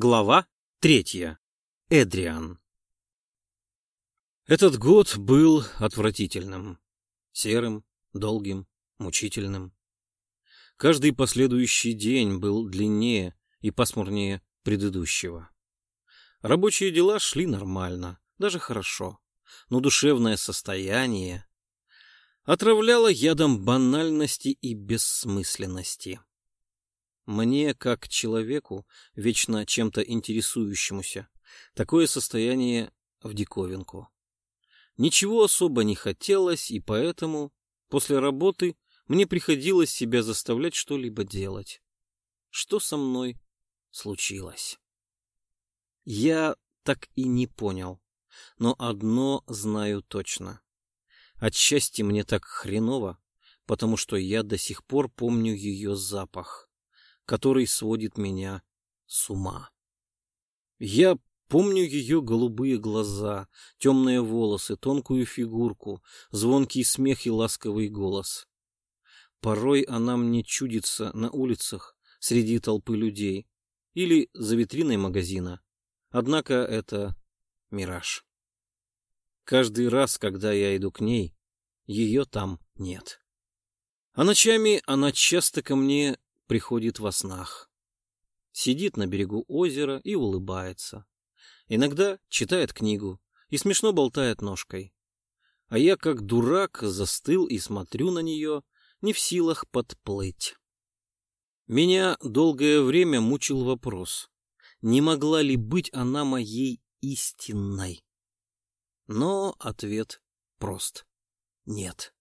Глава третья. Эдриан. Этот год был отвратительным, серым, долгим, мучительным. Каждый последующий день был длиннее и пасмурнее предыдущего. Рабочие дела шли нормально, даже хорошо, но душевное состояние отравляло ядом банальности и бессмысленности. Мне, как человеку, вечно чем-то интересующемуся, такое состояние в диковинку. Ничего особо не хотелось, и поэтому после работы мне приходилось себя заставлять что-либо делать. Что со мной случилось? Я так и не понял, но одно знаю точно. Отчасти мне так хреново, потому что я до сих пор помню ее запах который сводит меня с ума. Я помню ее голубые глаза, темные волосы, тонкую фигурку, звонкий смех и ласковый голос. Порой она мне чудится на улицах среди толпы людей или за витриной магазина. Однако это мираж. Каждый раз, когда я иду к ней, ее там нет. А ночами она часто ко мне приходит во снах. Сидит на берегу озера и улыбается. Иногда читает книгу и смешно болтает ножкой. А я, как дурак, застыл и смотрю на нее, не в силах подплыть. Меня долгое время мучил вопрос, не могла ли быть она моей истинной? Но ответ прост. Нет.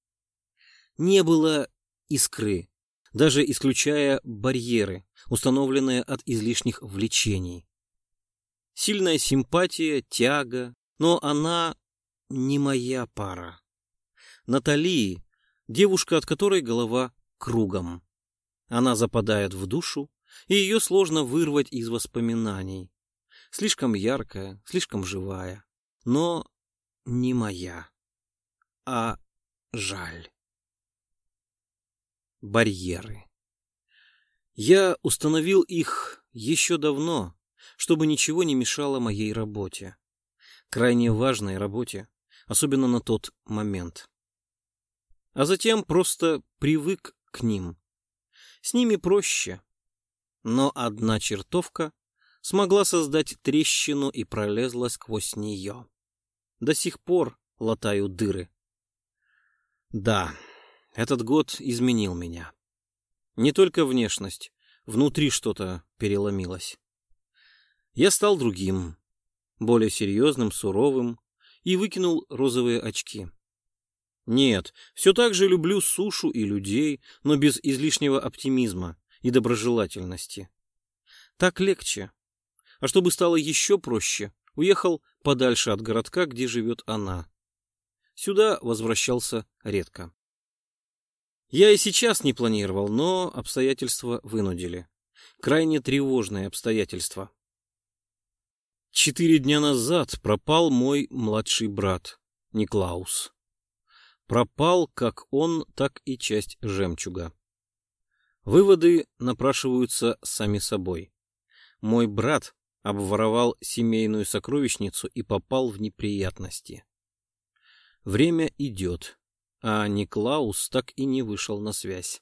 Не было искры, даже исключая барьеры, установленные от излишних влечений. Сильная симпатия, тяга, но она не моя пара. Натали — девушка, от которой голова кругом. Она западает в душу, и ее сложно вырвать из воспоминаний. Слишком яркая, слишком живая, но не моя. А жаль барьеры. Я установил их еще давно, чтобы ничего не мешало моей работе. Крайне важной работе, особенно на тот момент. А затем просто привык к ним. С ними проще. Но одна чертовка смогла создать трещину и пролезла сквозь нее. До сих пор латаю дыры. Да, этот год изменил меня. Не только внешность, внутри что-то переломилось. Я стал другим, более серьезным, суровым, и выкинул розовые очки. Нет, все так же люблю сушу и людей, но без излишнего оптимизма и доброжелательности. Так легче. А чтобы стало еще проще, уехал подальше от городка, где живет она. Сюда возвращался редко. Я и сейчас не планировал, но обстоятельства вынудили. Крайне тревожные обстоятельства. Четыре дня назад пропал мой младший брат, Никлаус. Пропал как он, так и часть жемчуга. Выводы напрашиваются сами собой. Мой брат обворовал семейную сокровищницу и попал в неприятности. Время идет а Никлаус так и не вышел на связь.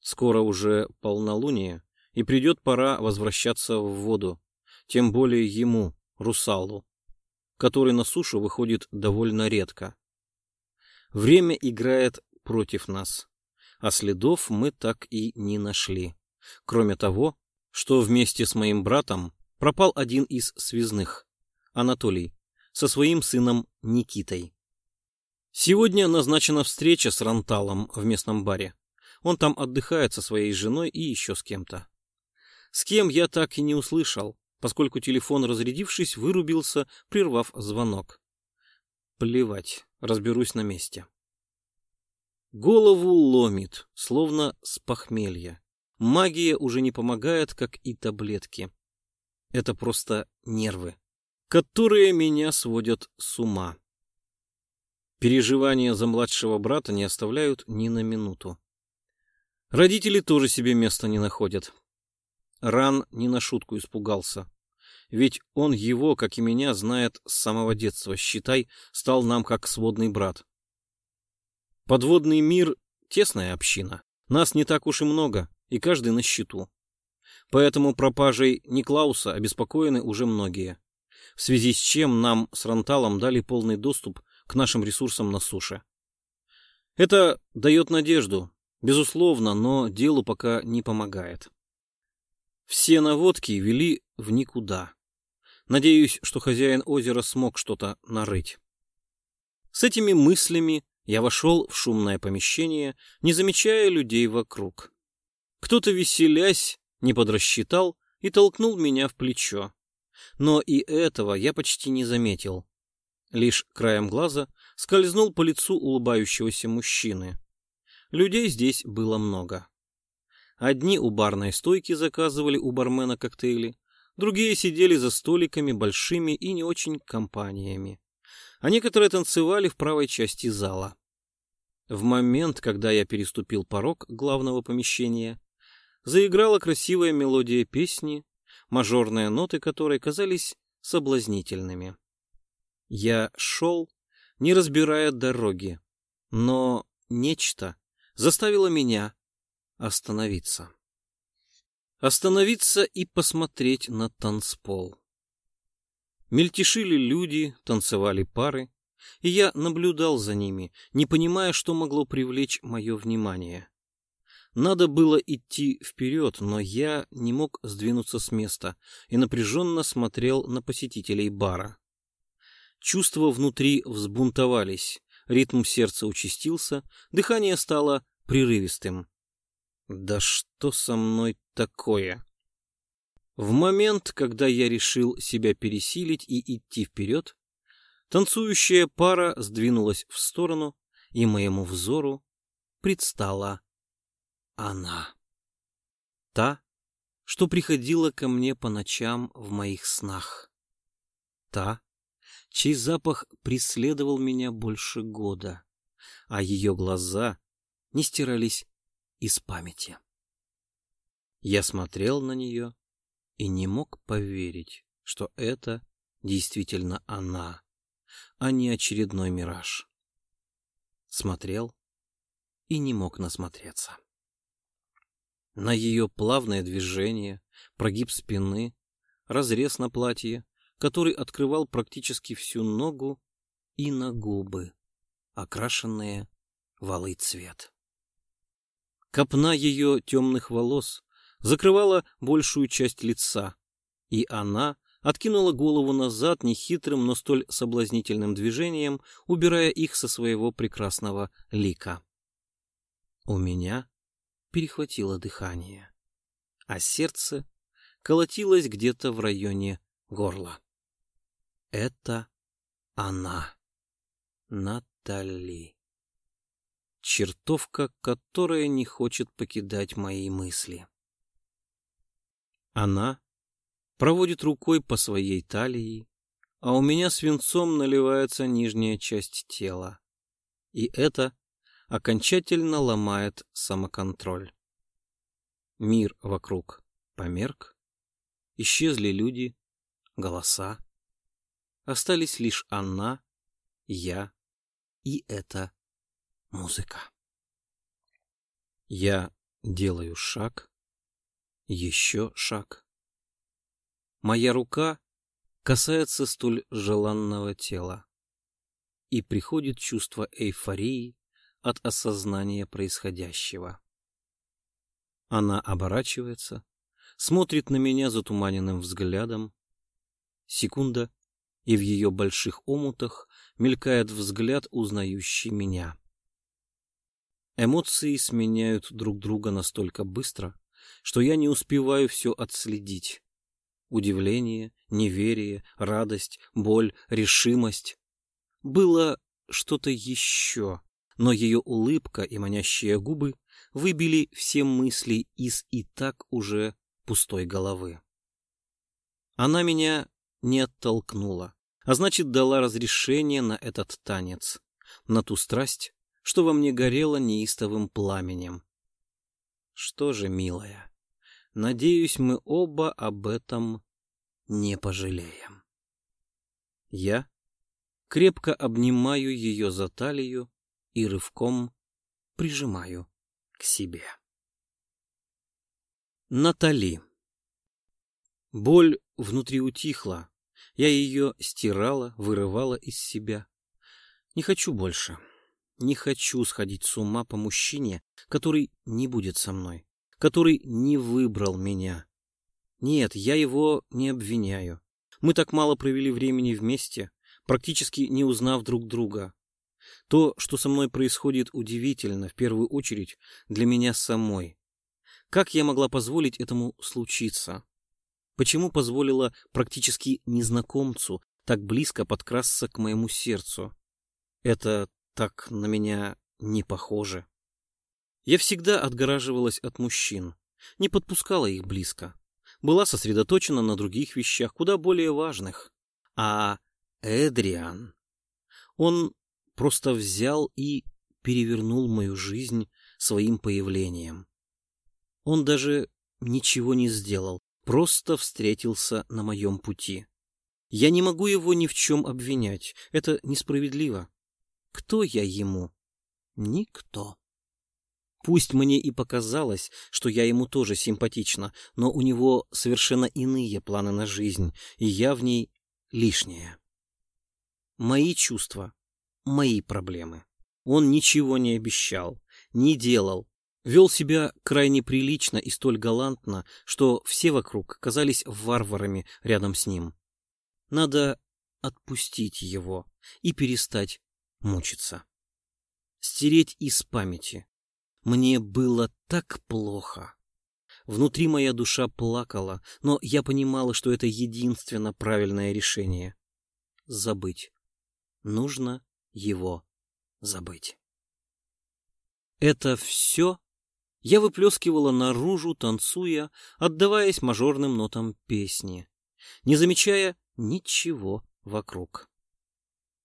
Скоро уже полнолуние, и придет пора возвращаться в воду, тем более ему, русалу, который на сушу выходит довольно редко. Время играет против нас, а следов мы так и не нашли. Кроме того, что вместе с моим братом пропал один из связных, Анатолий, со своим сыном Никитой. Сегодня назначена встреча с Ранталом в местном баре. Он там отдыхает со своей женой и еще с кем-то. С кем я так и не услышал, поскольку телефон, разрядившись, вырубился, прервав звонок. Плевать, разберусь на месте. Голову ломит, словно с похмелья. Магия уже не помогает, как и таблетки. Это просто нервы, которые меня сводят с ума. Переживания за младшего брата не оставляют ни на минуту. Родители тоже себе места не находят. Ран не на шутку испугался. Ведь он его, как и меня, знает с самого детства. Считай, стал нам как сводный брат. Подводный мир — тесная община. Нас не так уж и много, и каждый на счету. Поэтому пропажей Никлауса обеспокоены уже многие. В связи с чем нам с Ранталом дали полный доступ к нашим ресурсам на суше. Это дает надежду, безусловно, но делу пока не помогает. Все наводки вели в никуда. Надеюсь, что хозяин озера смог что-то нарыть. С этими мыслями я вошел в шумное помещение, не замечая людей вокруг. Кто-то, веселясь, не подрасчитал и толкнул меня в плечо. Но и этого я почти не заметил. Лишь краем глаза скользнул по лицу улыбающегося мужчины. Людей здесь было много. Одни у барной стойки заказывали у бармена коктейли, Другие сидели за столиками большими и не очень компаниями. А некоторые танцевали в правой части зала. В момент, когда я переступил порог главного помещения, заиграла красивая мелодия песни, мажорные ноты которой казались соблазнительными. Я шел, не разбирая дороги, но нечто заставило меня остановиться остановиться и посмотреть на танцпол. Мельтешили люди, танцевали пары, и я наблюдал за ними, не понимая, что могло привлечь мое внимание. Надо было идти вперед, но я не мог сдвинуться с места и напряженно смотрел на посетителей бара. Чувства внутри взбунтовались, ритм сердца участился, дыхание стало прерывистым. Да что со мной такое? В момент, когда я решил себя пересилить и идти вперед, танцующая пара сдвинулась в сторону, и моему взору предстала она. Та, что приходила ко мне по ночам в моих снах. Та, чей запах преследовал меня больше года, а ее глаза не стирались из памяти. Я смотрел на нее и не мог поверить, что это действительно она, а не очередной мираж. Смотрел и не мог насмотреться. На ее плавное движение, прогиб спины, разрез на платье, который открывал практически всю ногу и на губы, окрашенные в алый цвет. Копна ее темных волос закрывала большую часть лица, и она откинула голову назад нехитрым, но столь соблазнительным движением, убирая их со своего прекрасного лика. У меня перехватило дыхание, а сердце колотилось где-то в районе горла. Это она, Натали чертовка, которая не хочет покидать мои мысли. Она проводит рукой по своей талии, а у меня свинцом наливается нижняя часть тела. И это окончательно ломает самоконтроль. Мир вокруг померк, исчезли люди, голоса. Остались лишь она, я и это музыка. Я делаю шаг, еще шаг. Моя рука касается столь желанного тела, и приходит чувство эйфории от осознания происходящего. Она оборачивается, смотрит на меня затуманенным взглядом. Секунда, и в ее больших омутах мелькает взгляд, узнающий меня. Эмоции сменяют друг друга настолько быстро, что я не успеваю все отследить. Удивление, неверие, радость, боль, решимость. Было что-то еще, но ее улыбка и манящие губы выбили все мысли из и так уже пустой головы. Она меня не оттолкнула, а значит дала разрешение на этот танец, на ту страсть, что во мне горело неистовым пламенем. Что же, милая, Надеюсь, мы оба об этом не пожалеем. Я крепко обнимаю ее за талию и рывком прижимаю к себе. Натали. Боль внутри утихла. Я ее стирала, вырывала из себя. Не хочу больше. Не хочу сходить с ума по мужчине, который не будет со мной, который не выбрал меня. Нет, я его не обвиняю. Мы так мало провели времени вместе, практически не узнав друг друга. То, что со мной происходит, удивительно, в первую очередь, для меня самой. Как я могла позволить этому случиться? Почему позволила практически незнакомцу так близко подкрасться к моему сердцу? Это так на меня не похоже. Я всегда отгораживалась от мужчин, не подпускала их близко. Была сосредоточена на других вещах, куда более важных. А Эдриан, он просто взял и перевернул мою жизнь своим появлением. Он даже ничего не сделал, просто встретился на моем пути. Я не могу его ни в чем обвинять, это несправедливо. Кто я ему? Никто. Пусть мне и показалось, что я ему тоже симпатична, но у него совершенно иные планы на жизнь, и я в ней лишняя. Мои чувства, мои проблемы. Он ничего не обещал, не делал, вел себя крайне прилично и столь галантно, что все вокруг казались варварами рядом с ним. Надо отпустить его и перестать мучиться. Стереть из памяти. Мне было так плохо. Внутри моя душа плакала, но я понимала, что это единственно правильное решение. Забыть. Нужно его забыть. Это все я выплескивала наружу, танцуя, отдаваясь мажорным нотам песни, не замечая ничего вокруг.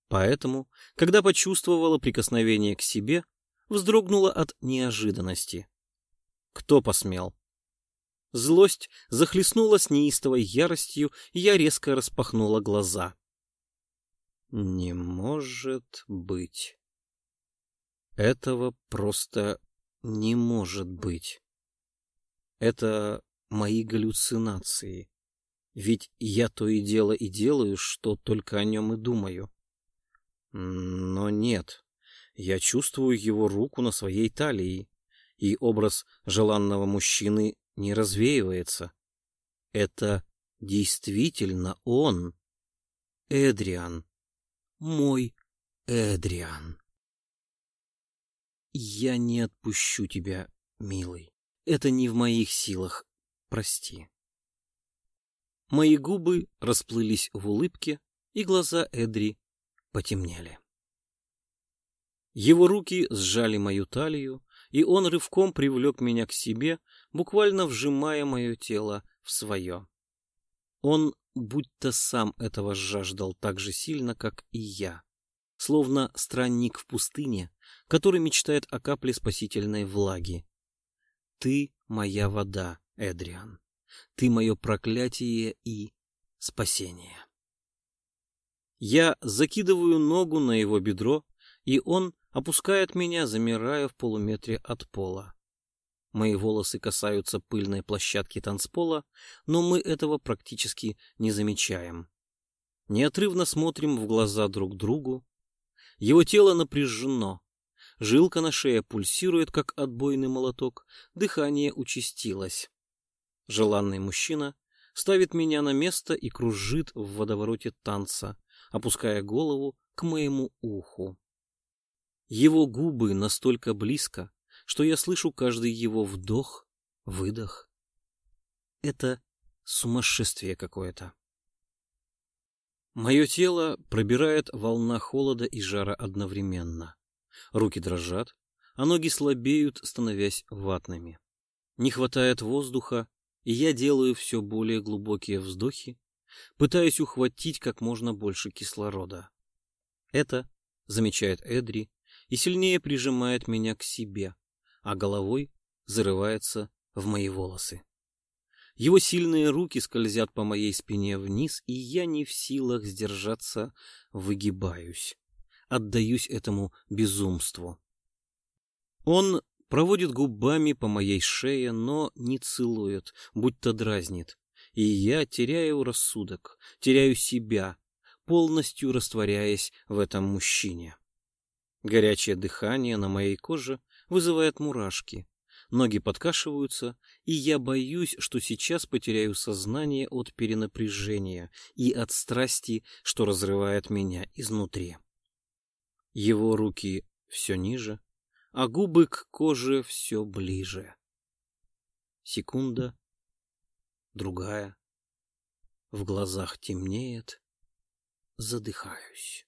Поэтому, когда почувствовала прикосновение к себе, вздрогнула от неожиданности. Кто посмел? Злость захлестнула с неистовой яростью, и я резко распахнула глаза. Не может быть. Этого просто не может быть. Это мои галлюцинации. Ведь я то и дело и делаю, что только о нем и думаю. Но нет, я чувствую его руку на своей талии, и образ желанного мужчины не развеивается. Это действительно он, Эдриан, мой Эдриан. Я не отпущу тебя, милый. Это не в моих силах. Прости. Мои губы расплылись в улыбке, и глаза Эдри потемнели. Его руки сжали мою талию, и он рывком привлек меня к себе, буквально вжимая мое тело в свое. Он будто сам этого жаждал так же сильно, как и я, словно странник в пустыне, который мечтает о капле спасительной влаги. Ты моя вода, Эдриан. Ты мое проклятие и спасение. Я закидываю ногу на его бедро, и он опускает меня, замирая в полуметре от пола. Мои волосы касаются пыльной площадки танцпола, но мы этого практически не замечаем. Неотрывно смотрим в глаза друг другу. Его тело напряжено. Жилка на шее пульсирует, как отбойный молоток. Дыхание участилось. Желанный мужчина ставит меня на место и кружит в водовороте танца, опуская голову к моему уху. Его губы настолько близко, что я слышу каждый его вдох, выдох. Это сумасшествие какое-то. Мое тело пробирает волна холода и жара одновременно. Руки дрожат, а ноги слабеют, становясь ватными. Не хватает воздуха, и я делаю все более глубокие вздохи, пытаясь ухватить как можно больше кислорода. Это замечает Эдри и сильнее прижимает меня к себе, а головой зарывается в мои волосы. Его сильные руки скользят по моей спине вниз, и я не в силах сдержаться, выгибаюсь, отдаюсь этому безумству. Он проводит губами по моей шее, но не целует, будто дразнит. И я теряю рассудок, теряю себя, полностью растворяясь в этом мужчине. Горячее дыхание на моей коже вызывает мурашки. Ноги подкашиваются, и я боюсь, что сейчас потеряю сознание от перенапряжения и от страсти, что разрывает меня изнутри. Его руки все ниже, а губы к коже все ближе. Секунда, другая. В глазах темнеет, задыхаюсь.